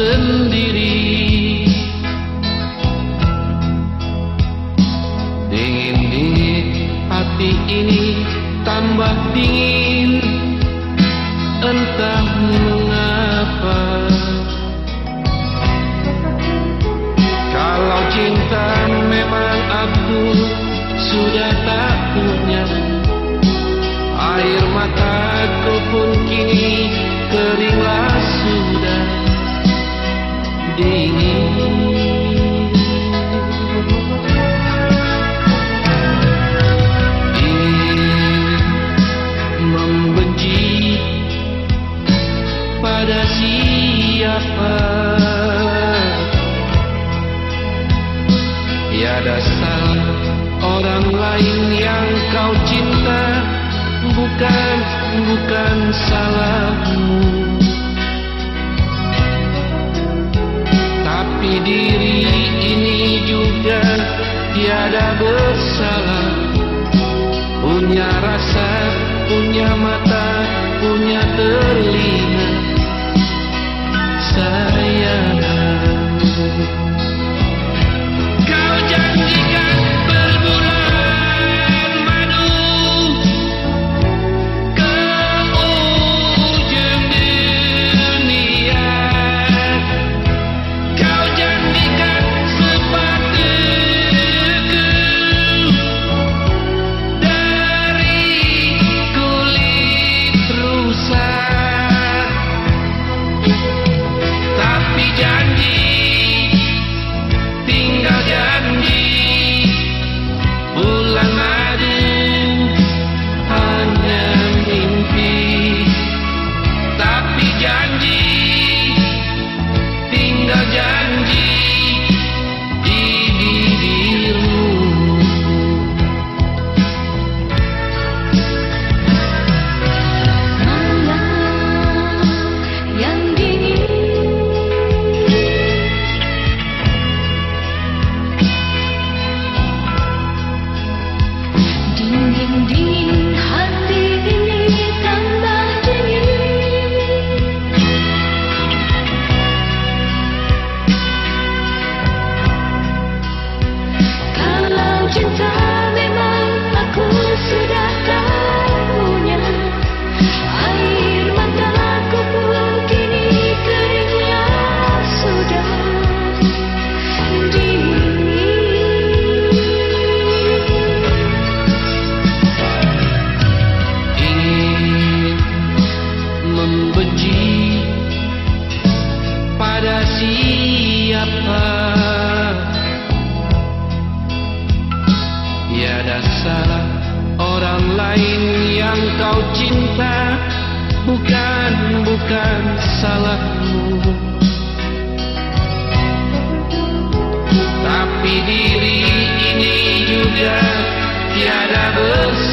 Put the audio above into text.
sendiri. Dingin-dingin hati ini tambah dingin. Entah mengapa. Kalau cinta memang aku sudah tak punya. Air mataku pun kini keringlah Tiada salah orang lain yang kau cinta. Bukan, bukan salahmu Punya rasa, punya mata, punya telinga Tiada salah orang lain yang kau cinta. Bukan, bukan salahmu. Tapi diri ini juga tiada bersalah